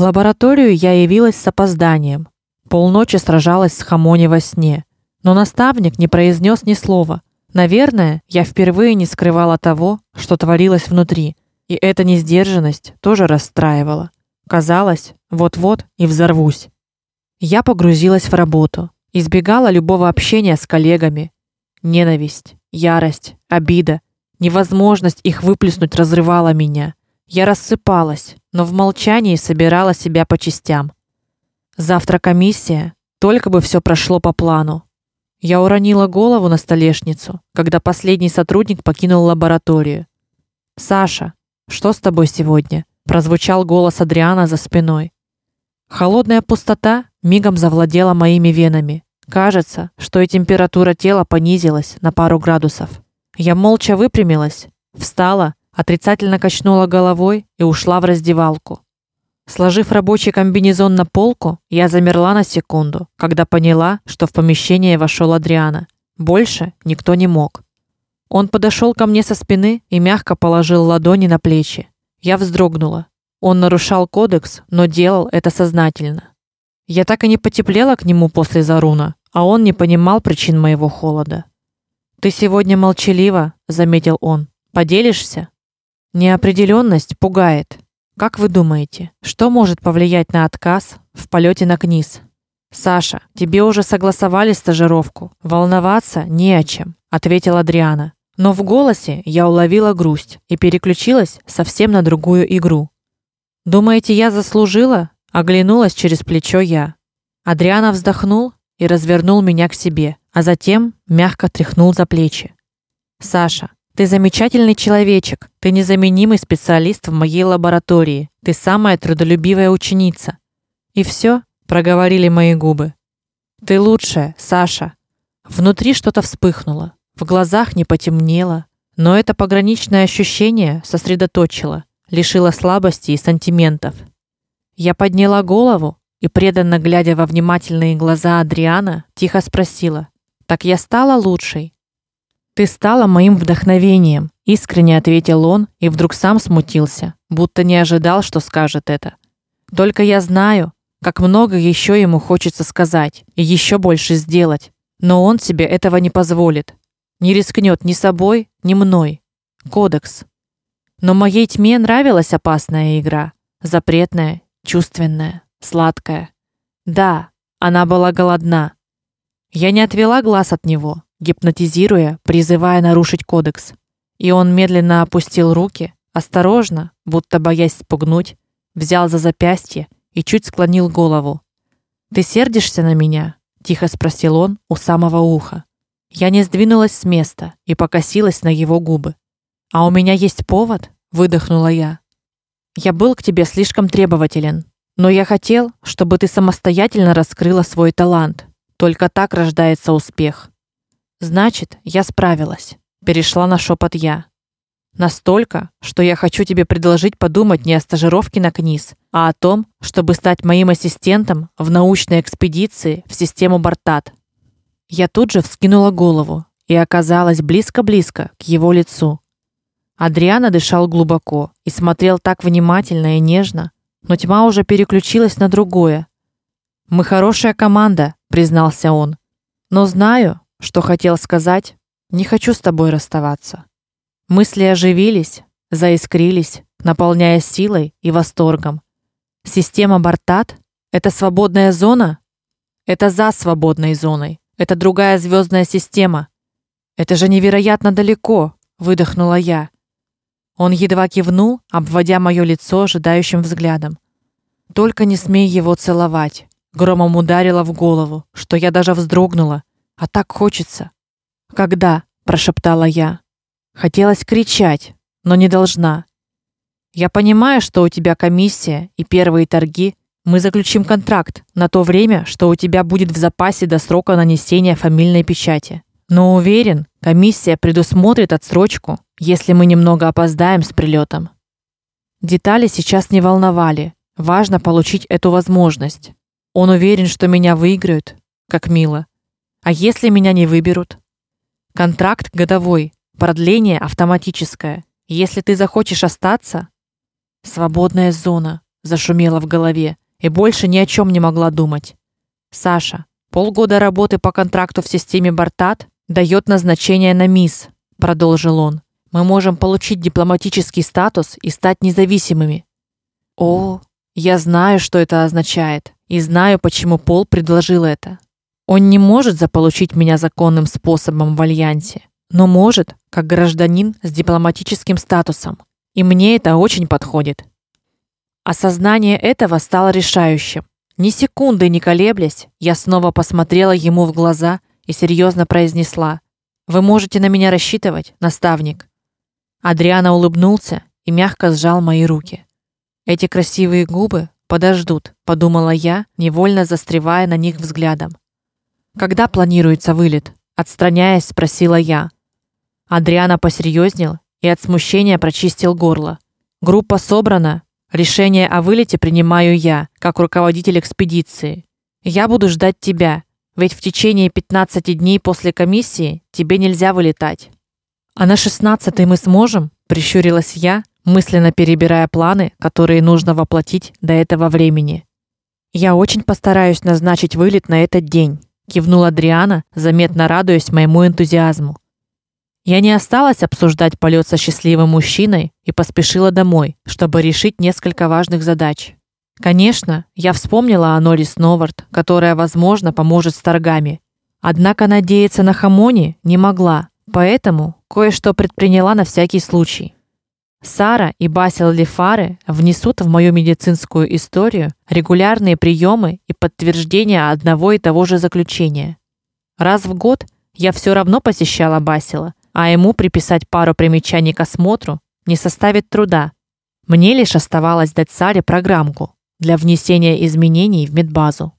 лабораторию я явилась с опозданием. Полночи сражалась с Хамони во сне, но наставник не произнес ни слова. Наверное, я впервые не скрывала того, что творилось внутри, и эта несдержанность тоже расстраивала. Казалось, вот-вот и взорвусь. Я погрузилась в работу, избегала любого общения с коллегами. Ненависть, ярость, обида, невозможность их выплеснуть разрывала меня. Я рассыпалась, но в молчании собирала себя по частям. Завтра комиссия, только бы все прошло по плану. Я уронила голову на столешницу, когда последний сотрудник покинул лабораторию. Саша, что с тобой сегодня? прозвучал голос Адриана за спиной. Холодная пустота мигом завладела моими венами. Кажется, что и температура тела понизилась на пару градусов. Я молча выпрямилась, встала, отрицательно качнула головой и ушла в раздевалку. Сложив рабочий комбинезон на полку, я замерла на секунду, когда поняла, что в помещение вошел Адриана. Больше никто не мог. Он подошел ко мне со спины и мягко положил ладони на плечи. Я вздрогнула. Он нарушал кодекс, но делал это сознательно. Я так и не потеплела к нему после Заруна, а он не понимал причин моего холода. Ты сегодня молчалива, заметил он. Поделишься? Неопределенность пугает. Как вы думаете, что может повлиять на отказ в полете на Книз? Саша, тебе уже согласовали стажировку. Волноваться не о чем, ответила Адриана. Но в голосе я уловила грусть и переключилась совсем на другую игру. Думаете, я заслужила? Оглянулась через плечо я. Адриана вздохнул и развернул меня к себе, а затем мягко тряхнул за плечи. Саша, ты замечательный человечек, ты незаменимый специалист в моей лаборатории, ты самая трудолюбивая ученица. И все, проговорили мои губы. Ты лучшая, Саша. Внутри что-то вспыхнуло. В глазах не потемнело, но это пограничное ощущение сосредоточило, лишило слабости и сантиментов. Я подняла голову и преданно глядя во внимательные глаза Адриана, тихо спросила: "Так я стала лучшей?" "Ты стала моим вдохновением", искренне ответил он и вдруг сам смутился, будто не ожидал, что скажет это. "Только я знаю, как много еще ему хочется сказать и еще больше сделать, но он себе этого не позволит не рискнет ни собой, ни мной. Кодекс. Но моей тьме нравилась опасная игра, запретная, чувственная, сладкая. Да, она была голодна. Я не отвела глаз от него, гипнотизируя, призывая нарушить кодекс. И он медленно опустил руки, осторожно, будто боясь спугнуть, взял за запястье и чуть склонил голову. Ты сердишься на меня? тихо спросил он у самого уха. Я не сдвинулась с места и покосилась на его губы. А у меня есть повод, выдохнула я. Я был к тебе слишком требователен, но я хотел, чтобы ты самостоятельно раскрыла свой талант. Только так рождается успех. Значит, я справилась. Перешла на шепот я. Настолько, что я хочу тебе предложить подумать не о стажировке на КНИС, а о том, чтобы стать моим ассистентом в научной экспедиции в систему Бартат. Я тут же вскинула голову и оказалась близко-близко к его лицу. Адриана дышал глубоко и смотрел так внимательно и нежно, но тьма уже переключилась на другое. Мы хорошая команда, признался он. Но знаю, что хотел сказать, не хочу с тобой расставаться. Мысли оживились, заискрились, наполняя силой и восторгом. Система Бартат это свободная зона? Это за свободной зоной. Это другая звездная система. Это же невероятно далеко, выдохнула я. Он едва кивнул, обводя моё лицо ожидающим взглядом. Только не смей его целовать. Громом ударило в голову, что я даже вздрогнула. А так хочется. Когда? прошептала я. Хотелось кричать, но не должна. Я понимаю, что у тебя комиссия и первые торги, мы заключим контракт на то время, что у тебя будет в запасе до срока нанесения фамильной печати. Но уверен, комиссия предусмотрит отсрочку, если мы немного опоздаем с прилетом. Детали сейчас не волновали. Важно получить эту возможность. Он уверен, что меня выиграют, как мило. А если меня не выберут? Контракт годовой, продление автоматическое. Если ты захочешь остаться, свободная зона, зашумело в голове, и больше ни о чем не могла думать. Саша, полгода работы по контракту в системе Бартат дает назначение на мисс, продолжил он. Мы можем получить дипломатический статус и стать независимыми. О, я знаю, что это означает, и знаю, почему Пол предложил это. Он не может заполучить меня законным способом в альянсе, но может, как гражданин с дипломатическим статусом. И мне это очень подходит. Осознание этого стало решающим. Ни секунды не колеблясь, я снова посмотрела ему в глаза и серьезно произнесла: "Вы можете на меня рассчитывать, наставник". Адриана улыбнулся и мягко сжал мои руки. Эти красивые губы подождут, подумала я, невольно застревая на них взглядом. Когда планируется вылет? отстраняясь, спросила я. Адриана посерьезнел и от смущения прочистил горло. Группа собрана, решение о вылете принимаю я, как руководитель экспедиции. Я буду ждать тебя, ведь в течение 15 дней после комиссии тебе нельзя вылетать. А на 16 мы сможем? прищурилась я, мысленно перебирая планы, которые нужно воплотить до этого времени. Я очень постараюсь назначить вылет на этот день, кивнула Адриана, заметно радуясь моему энтузиазму. Я не осталась обсуждать полет со счастливым мужчиной и поспешила домой, чтобы решить несколько важных задач. Конечно, я вспомнила о Норис Новард, которая, возможно, поможет с торгами. Однако надеяться на Хамони не могла, поэтому кое-что предприняла на всякий случай. Сара и Басил Лифары внесут в мою медицинскую историю регулярные приемы и подтверждения одного и того же заключения. Раз в год я все равно посещала Басила, а ему приписать пару примечаний к осмотру не составит труда. Мне лишь оставалось дать Саре программку для внесения изменений в медбазу.